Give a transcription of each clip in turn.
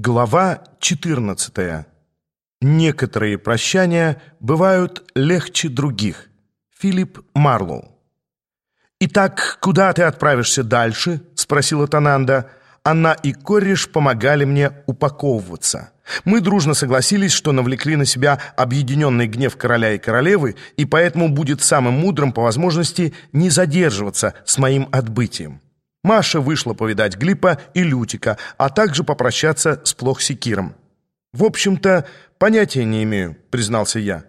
Глава 14. Некоторые прощания бывают легче других. Филипп Марлоу. «Итак, куда ты отправишься дальше?» — спросила Тананда. Она и Кореш помогали мне упаковываться. Мы дружно согласились, что навлекли на себя объединенный гнев короля и королевы, и поэтому будет самым мудрым по возможности не задерживаться с моим отбытием. Маша вышла повидать Глипа и Лютика, а также попрощаться с Плохсикиром. «В общем-то, понятия не имею», — признался я.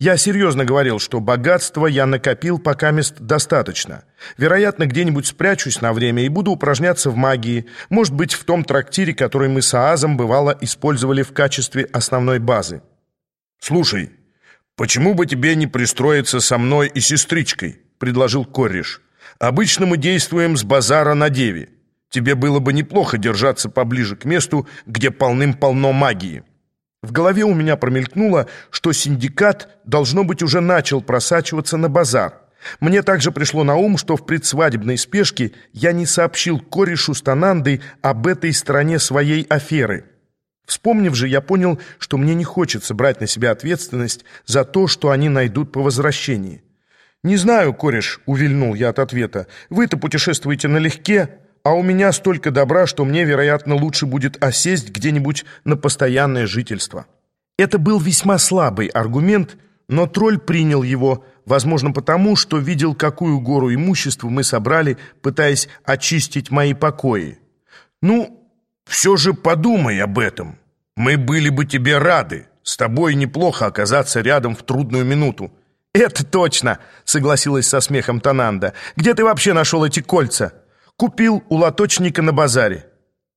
«Я серьезно говорил, что богатства я накопил пока мест достаточно. Вероятно, где-нибудь спрячусь на время и буду упражняться в магии, может быть, в том трактире, который мы с Аазом, бывало, использовали в качестве основной базы». «Слушай, почему бы тебе не пристроиться со мной и сестричкой?» — предложил Корриш. Обычно мы действуем с базара на деве. Тебе было бы неплохо держаться поближе к месту, где полным-полно магии». В голове у меня промелькнуло, что синдикат, должно быть, уже начал просачиваться на базар. Мне также пришло на ум, что в предсвадебной спешке я не сообщил корешу с Танандой об этой стороне своей аферы. Вспомнив же, я понял, что мне не хочется брать на себя ответственность за то, что они найдут по возвращении. «Не знаю, кореш», — увильнул я от ответа. «Вы-то путешествуете налегке, а у меня столько добра, что мне, вероятно, лучше будет осесть где-нибудь на постоянное жительство». Это был весьма слабый аргумент, но тролль принял его, возможно, потому, что видел, какую гору имущества мы собрали, пытаясь очистить мои покои. «Ну, все же подумай об этом. Мы были бы тебе рады. С тобой неплохо оказаться рядом в трудную минуту. «Это точно!» — согласилась со смехом Тананда. «Где ты вообще нашел эти кольца?» «Купил у лоточника на базаре».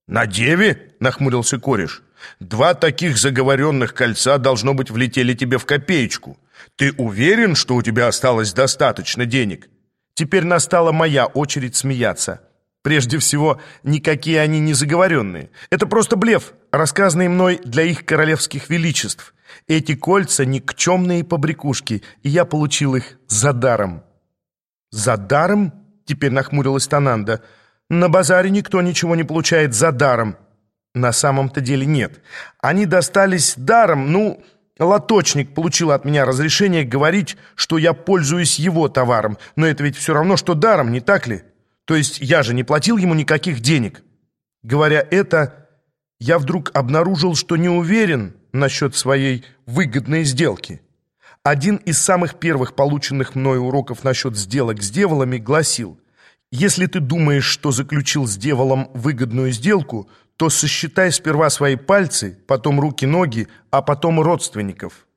«На деве?» — нахмурился кореш. «Два таких заговоренных кольца, должно быть, влетели тебе в копеечку. Ты уверен, что у тебя осталось достаточно денег?» Теперь настала моя очередь смеяться. Прежде всего, никакие они не заговоренные. Это просто блеф, рассказанный мной для их королевских величеств. Эти кольца — никчемные побрякушки, и я получил их за даром». «За даром?» — теперь нахмурилась Тананда. «На базаре никто ничего не получает за даром». «На самом-то деле нет. Они достались даром, ну...» Лоточник получил от меня разрешение говорить, что я пользуюсь его товаром, но это ведь все равно, что даром, не так ли? То есть я же не платил ему никаких денег. Говоря это, я вдруг обнаружил, что не уверен насчет своей выгодной сделки. Один из самых первых полученных мной уроков насчет сделок с деволами гласил, «Если ты думаешь, что заключил с деволом выгодную сделку, то сосчитай сперва свои пальцы, потом руки-ноги, а потом родственников».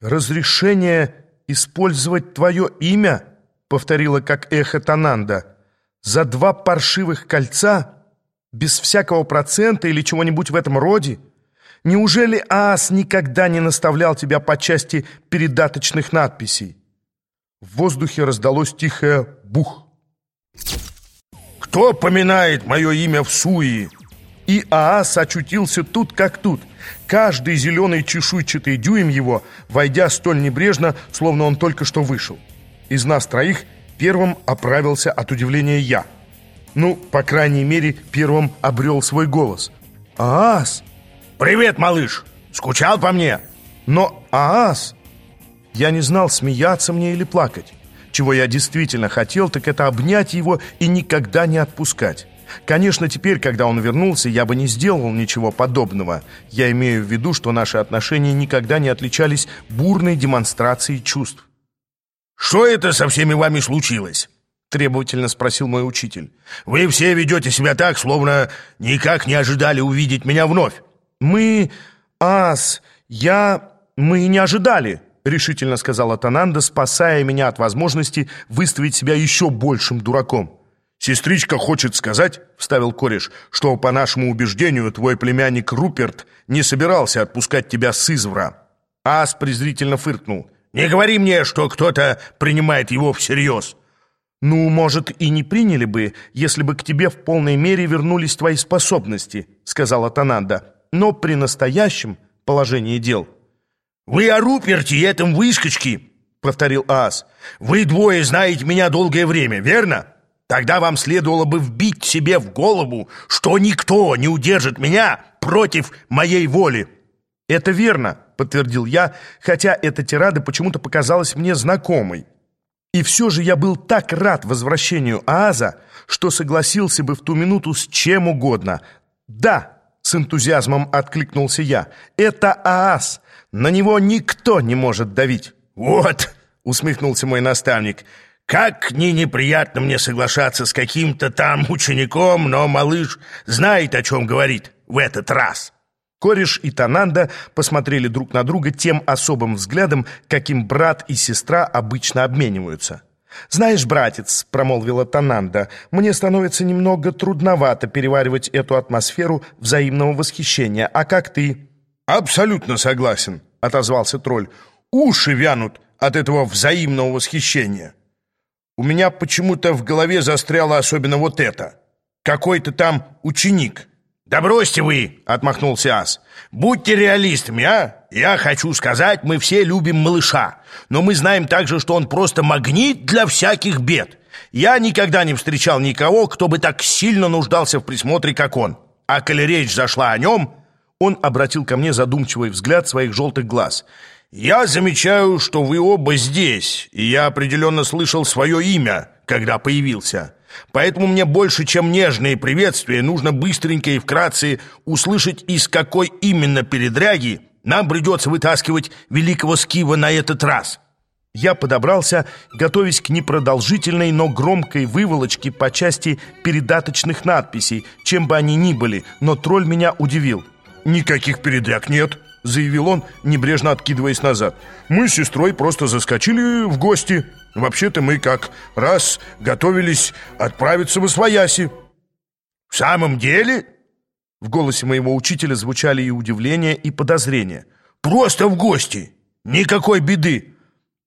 «Разрешение использовать твое имя?» — повторила как эхо Тананда. «За два паршивых кольца?» Без всякого процента или чего-нибудь в этом роде? Неужели ААС никогда не наставлял тебя по части передаточных надписей? В воздухе раздалось тихое «бух». «Кто поминает мое имя в суе?» И ААС очутился тут как тут. Каждый зеленый чешуйчатый дюйм его, войдя столь небрежно, словно он только что вышел. Из нас троих первым оправился от удивления я – ну, по крайней мере, первым обрел свой голос. «Аас!» «Привет, малыш! Скучал по мне?» «Но Аас!» Я не знал, смеяться мне или плакать. Чего я действительно хотел, так это обнять его и никогда не отпускать. Конечно, теперь, когда он вернулся, я бы не сделал ничего подобного. Я имею в виду, что наши отношения никогда не отличались бурной демонстрацией чувств. «Что это со всеми вами случилось?» — требовательно спросил мой учитель. «Вы все ведете себя так, словно никак не ожидали увидеть меня вновь». «Мы... Ас... Я... Мы не ожидали», — решительно сказала Тананда, спасая меня от возможности выставить себя еще большим дураком. «Сестричка хочет сказать, — вставил кореш, — что, по нашему убеждению, твой племянник Руперт не собирался отпускать тебя с извра». Ас презрительно фыркнул. «Не говори мне, что кто-то принимает его всерьез». «Ну, может, и не приняли бы, если бы к тебе в полной мере вернулись твои способности», — сказала Тананда. «Но при настоящем положении дел...» «Вы о Руперте и этом выскочке», — повторил Аас. «Вы двое знаете меня долгое время, верно? Тогда вам следовало бы вбить себе в голову, что никто не удержит меня, против моей воли. Это верно, подтвердил я, хотя эта тирада почему-то показалась мне знакомой. И все же я был так рад возвращению Ааза, что согласился бы в ту минуту с чем угодно. Да, с энтузиазмом откликнулся я, это Ааз, на него никто не может давить. Вот, усмехнулся мой наставник, как ни неприятно мне соглашаться с каким-то там учеником, но малыш знает, о чем говорит в этот раз. Кореш и Тананда посмотрели друг на друга тем особым взглядом, каким брат и сестра обычно обмениваются. «Знаешь, братец», — промолвила Тананда, — «мне становится немного трудновато переваривать эту атмосферу взаимного восхищения. А как ты?» «Абсолютно согласен», — отозвался тролль. «Уши вянут от этого взаимного восхищения. У меня почему-то в голове застряло особенно вот это. Какой-то там ученик». «Да бросьте вы!» — отмахнулся Ас. «Будьте реалистами, а! Я хочу сказать, мы все любим малыша, но мы знаем также, что он просто магнит для всяких бед. Я никогда не встречал никого, кто бы так сильно нуждался в присмотре, как он. А коли речь зашла о нем...» Он обратил ко мне задумчивый взгляд своих желтых глаз. «Я замечаю, что вы оба здесь, и я определенно слышал свое имя, когда появился». Поэтому мне больше, чем нежные приветствия, нужно быстренько и вкратце услышать, из какой именно передряги нам придется вытаскивать великого Скива на этот раз. Я подобрался, готовясь к непродолжительной, но громкой выволочке по части передаточных надписей, чем бы они ни были, но тролль меня удивил. «Никаких передряг нет», — заявил он, небрежно откидываясь назад. «Мы с сестрой просто заскочили в гости». Вообще-то мы как раз готовились отправиться в Освояси. В самом деле? В голосе моего учителя звучали и удивление, и подозрение. Просто в гости. Никакой беды.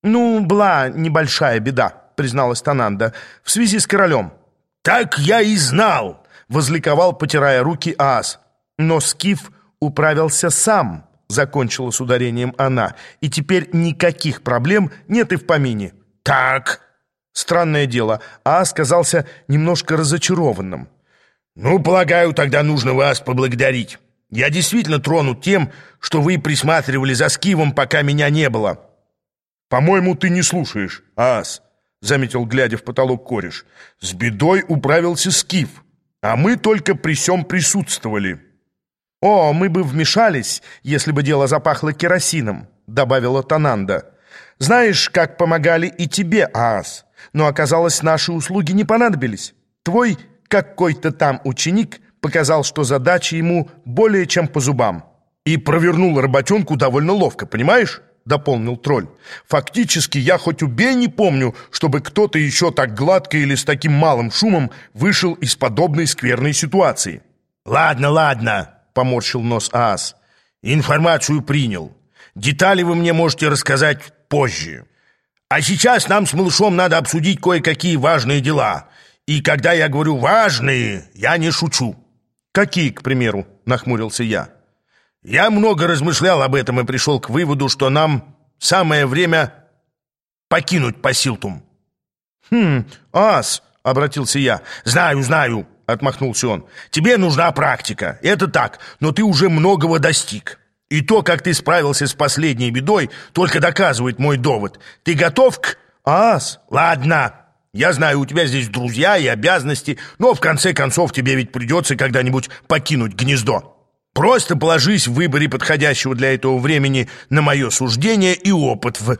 Ну, была небольшая беда, призналась Тананда, в связи с королем. Так я и знал, возликовал, потирая руки Аас. Но Скиф управился сам, закончила с ударением она, и теперь никаких проблем нет и в помине. «Так». Странное дело, А сказался немножко разочарованным. «Ну, полагаю, тогда нужно вас поблагодарить. Я действительно тронут тем, что вы присматривали за Скивом, пока меня не было». «По-моему, ты не слушаешь, Ас», — заметил, глядя в потолок кореш. «С бедой управился Скиф, а мы только при всем присутствовали». «О, мы бы вмешались, если бы дело запахло керосином», — добавила Тананда. Знаешь, как помогали и тебе, Аас, но оказалось, наши услуги не понадобились. Твой какой-то там ученик показал, что задача ему более чем по зубам. И провернул работенку довольно ловко, понимаешь? Дополнил тролль. Фактически я хоть убей не помню, чтобы кто-то еще так гладко или с таким малым шумом вышел из подобной скверной ситуации. Ладно, ладно, поморщил нос Аас. Информацию принял. Детали вы мне можете рассказать позже. А сейчас нам с малышом надо обсудить кое-какие важные дела. И когда я говорю «важные», я не шучу. «Какие, к примеру?» — нахмурился я. Я много размышлял об этом и пришел к выводу, что нам самое время покинуть Пасилтум. «Хм, ас!» — обратился я. «Знаю, знаю!» — отмахнулся он. «Тебе нужна практика. Это так, но ты уже многого достиг. И то, как ты справился с последней бедой, только доказывает мой довод. Ты готов к... Ас? Ладно. Я знаю, у тебя здесь друзья и обязанности, но в конце концов тебе ведь придется когда-нибудь покинуть гнездо. Просто положись в выборе подходящего для этого времени на мое суждение и опыт в...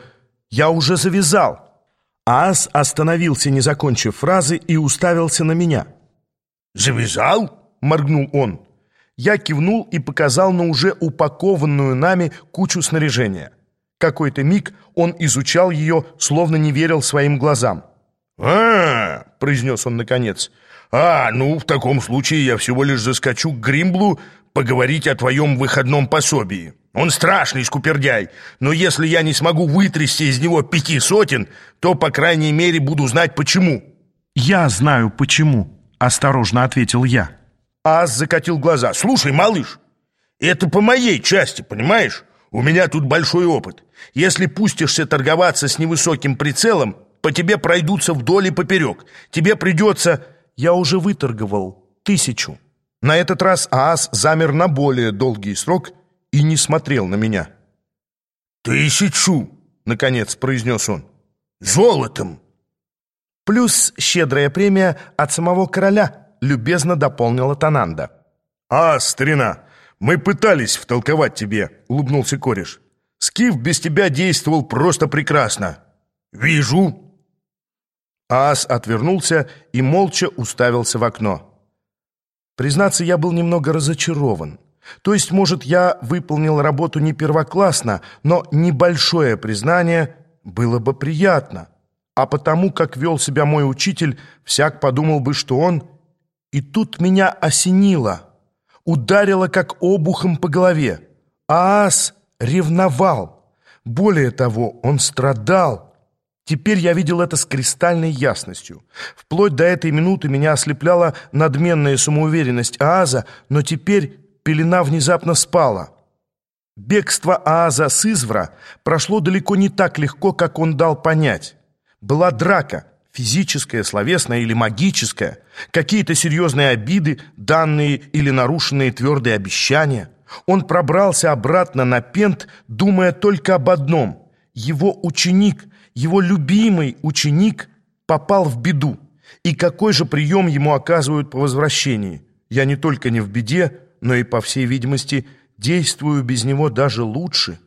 Я уже завязал. Ас остановился, не закончив фразы, и уставился на меня. «Завязал?» — моргнул он. Я кивнул и показал на уже упакованную нами кучу снаряжения. Какой-то миг он изучал ее, словно не верил своим глазам. а, произнес он наконец. «А, ну, в таком случае я всего лишь заскочу к Гримблу поговорить о твоем выходном пособии. Он страшный скупердяй, но если я не смогу вытрясти из него пяти сотен, то, по крайней мере, буду знать, почему». «Я знаю, почему», — осторожно ответил я. Ас закатил глаза. «Слушай, малыш, это по моей части, понимаешь? У меня тут большой опыт. Если пустишься торговаться с невысоким прицелом, по тебе пройдутся вдоль и поперек. Тебе придется...» «Я уже выторговал тысячу». На этот раз Аас замер на более долгий срок и не смотрел на меня. «Тысячу!» — наконец произнес он. «Золотом!» «Плюс щедрая премия от самого короля», — любезно дополнила Тананда. «А, старина, мы пытались втолковать тебе», — улыбнулся кореш. «Скиф без тебя действовал просто прекрасно». «Вижу». Аас отвернулся и молча уставился в окно. Признаться, я был немного разочарован. То есть, может, я выполнил работу не первоклассно, но небольшое признание было бы приятно. А потому, как вел себя мой учитель, всяк подумал бы, что он... И тут меня осенило, ударило как обухом по голове. Аас ревновал. Более того, он страдал. Теперь я видел это с кристальной ясностью. Вплоть до этой минуты меня ослепляла надменная самоуверенность Ааза, но теперь пелена внезапно спала. Бегство Ааза с Извра прошло далеко не так легко, как он дал понять. Была драка, физическая, словесная или магическая, какие-то серьезные обиды, данные или нарушенные твердые обещания. Он пробрался обратно на пент, думая только об одном. Его ученик — его любимый ученик попал в беду. И какой же прием ему оказывают по возвращении? Я не только не в беде, но и, по всей видимости, действую без него даже лучше.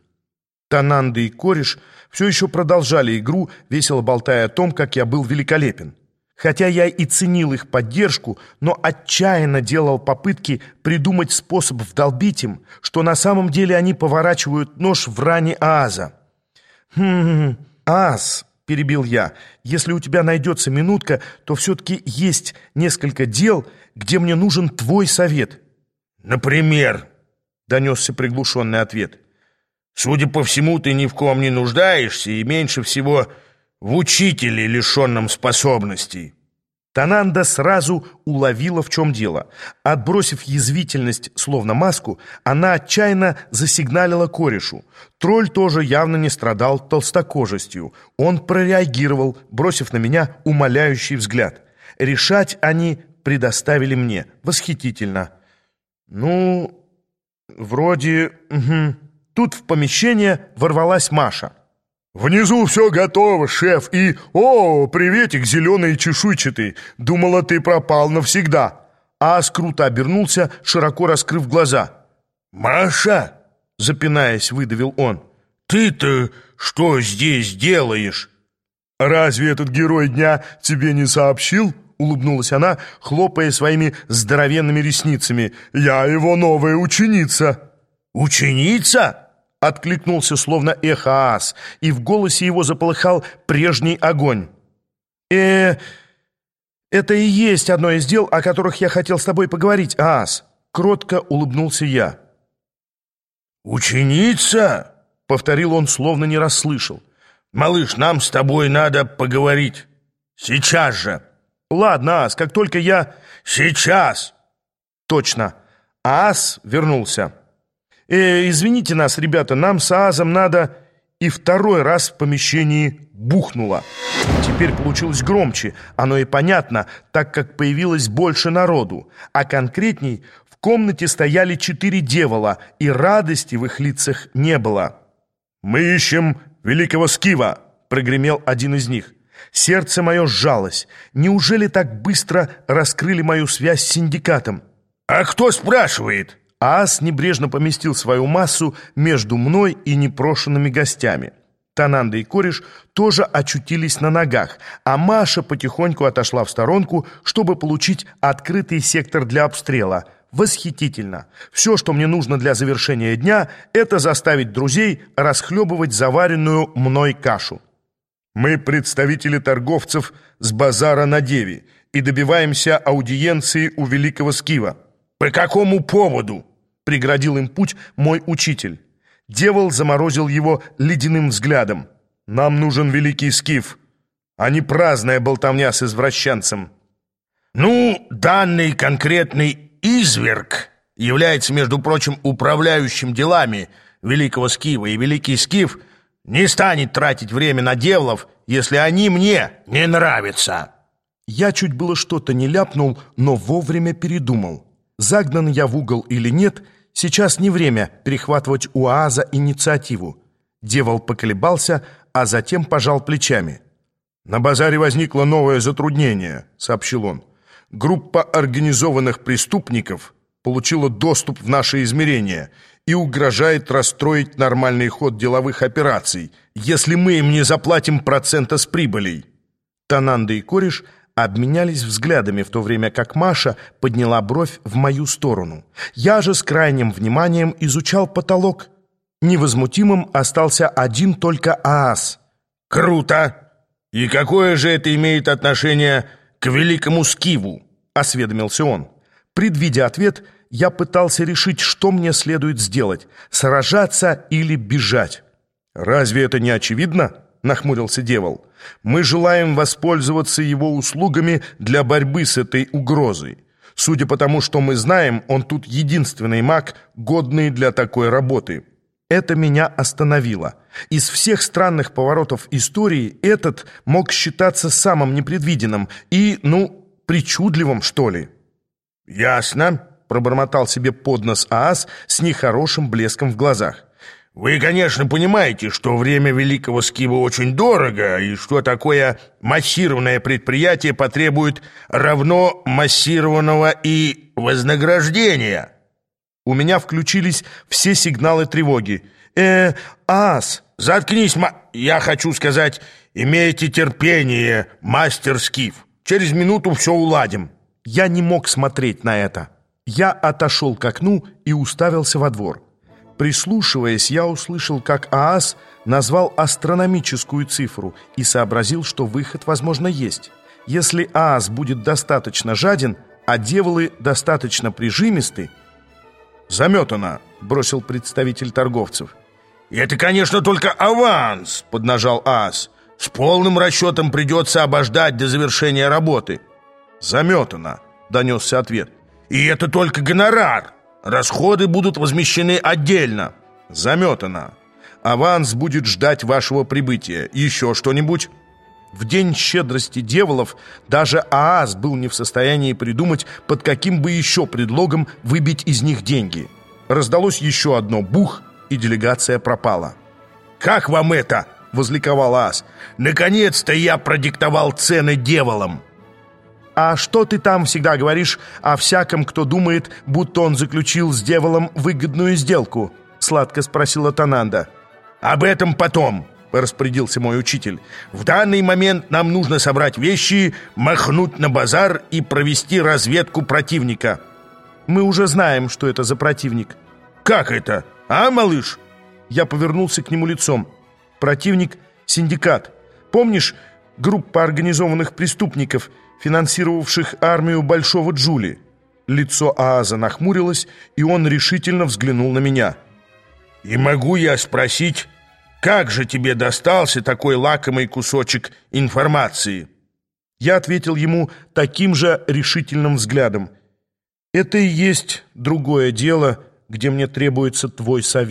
Тананда и кореш все еще продолжали игру, весело болтая о том, как я был великолепен. Хотя я и ценил их поддержку, но отчаянно делал попытки придумать способ вдолбить им, что на самом деле они поворачивают нож в ране Ааза. Хм, «Ас», — перебил я, — «если у тебя найдется минутка, то все-таки есть несколько дел, где мне нужен твой совет». «Например?» — донесся приглушенный ответ. «Судя по всему, ты ни в ком не нуждаешься и меньше всего в учителе, лишенном способностей». Тананда сразу уловила, в чем дело. Отбросив язвительность, словно маску, она отчаянно засигналила корешу. Тролль тоже явно не страдал толстокожестью. Он прореагировал, бросив на меня умоляющий взгляд. Решать они предоставили мне. Восхитительно. Ну, вроде... Угу. Тут в помещение ворвалась Маша. «Внизу все готово, шеф, и... О, приветик, зеленый чешуйчатый! Думала, ты пропал навсегда!» Ас круто обернулся, широко раскрыв глаза. «Маша!» — запинаясь, выдавил он. «Ты-то что здесь делаешь?» «Разве этот герой дня тебе не сообщил?» — улыбнулась она, хлопая своими здоровенными ресницами. «Я его новая ученица». «Ученица?» Откликнулся словно эхо ас, и в голосе его заполыхал прежний огонь. э это и есть одно из дел, о которых я хотел с тобой поговорить, ас. Кротко улыбнулся я. «Ученица?» — повторил он, словно не расслышал. «Малыш, нам с тобой надо поговорить. Сейчас же!» «Ладно, Ас, как только я...» «Сейчас!» «Точно. Ас вернулся». «Э, «Извините нас, ребята, нам с Аазом надо...» И второй раз в помещении бухнуло. Теперь получилось громче, оно и понятно, так как появилось больше народу. А конкретней, в комнате стояли четыре девола, и радости в их лицах не было. «Мы ищем великого Скива!» — прогремел один из них. Сердце мое сжалось. Неужели так быстро раскрыли мою связь с синдикатом? «А кто спрашивает?» Аас небрежно поместил свою массу между мной и непрошенными гостями. Тананда и кореш тоже очутились на ногах, а Маша потихоньку отошла в сторонку, чтобы получить открытый сектор для обстрела. Восхитительно! Все, что мне нужно для завершения дня, это заставить друзей расхлебывать заваренную мной кашу. Мы представители торговцев с базара на Деве и добиваемся аудиенции у великого Скива. По какому поводу? Преградил им путь мой учитель. Девол заморозил его ледяным взглядом. «Нам нужен великий скиф, а не праздная болтовня с извращенцем». «Ну, данный конкретный изверг является, между прочим, управляющим делами великого скифа, и великий скиф не станет тратить время на девлов, если они мне не нравятся». Я чуть было что-то не ляпнул, но вовремя передумал. Загнан я в угол или нет, сейчас не время перехватывать у Ааза инициативу. Девол поколебался, а затем пожал плечами. «На базаре возникло новое затруднение», — сообщил он. «Группа организованных преступников получила доступ в наше измерение и угрожает расстроить нормальный ход деловых операций, если мы им не заплатим процента с прибылей». Тананда и кореш обменялись взглядами, в то время как Маша подняла бровь в мою сторону. Я же с крайним вниманием изучал потолок. Невозмутимым остался один только ААС. «Круто! И какое же это имеет отношение к великому Скиву?» — осведомился он. Предвидя ответ, я пытался решить, что мне следует сделать — сражаться или бежать. «Разве это не очевидно?» — нахмурился Девол. «Мы желаем воспользоваться его услугами для борьбы с этой угрозой. Судя по тому, что мы знаем, он тут единственный маг, годный для такой работы». Это меня остановило. Из всех странных поворотов истории этот мог считаться самым непредвиденным и, ну, причудливым, что ли. «Ясно», — пробормотал себе под нос Аас с нехорошим блеском в глазах. «Вы, конечно, понимаете, что время Великого Скиба очень дорого, и что такое массированное предприятие потребует равно массированного и вознаграждения». У меня включились все сигналы тревоги. «Э, Аас!» «Заткнись, ма... Я хочу сказать, имейте терпение, мастер Скиф. Через минуту все уладим». Я не мог смотреть на это. Я отошел к окну и уставился во двор. Прислушиваясь, я услышал, как Аас назвал астрономическую цифру и сообразил, что выход, возможно, есть. Если Аас будет достаточно жаден, а деволы достаточно прижимисты... «Заметано», — бросил представитель торговцев. «Это, конечно, только аванс», — поднажал Аас. «С полным расчетом придется обождать до завершения работы». «Заметано», — донесся ответ. «И это только гонорар». Расходы будут возмещены отдельно. Заметано. Аванс будет ждать вашего прибытия. Еще что-нибудь? В день щедрости деволов даже ААС был не в состоянии придумать, под каким бы еще предлогом выбить из них деньги. Раздалось еще одно бух, и делегация пропала. «Как вам это?» — возликовал ААС. «Наконец-то я продиктовал цены деволам!» «А что ты там всегда говоришь о всяком, кто думает, будто он заключил с дьяволом выгодную сделку?» — сладко спросила Тананда. «Об этом потом», — распорядился мой учитель. «В данный момент нам нужно собрать вещи, махнуть на базар и провести разведку противника». «Мы уже знаем, что это за противник». «Как это? А, малыш?» Я повернулся к нему лицом. «Противник — синдикат. Помнишь, группа организованных преступников — финансировавших армию Большого Джули. Лицо Ааза нахмурилось, и он решительно взглянул на меня. «И могу я спросить, как же тебе достался такой лакомый кусочек информации?» Я ответил ему таким же решительным взглядом. «Это и есть другое дело, где мне требуется твой совет».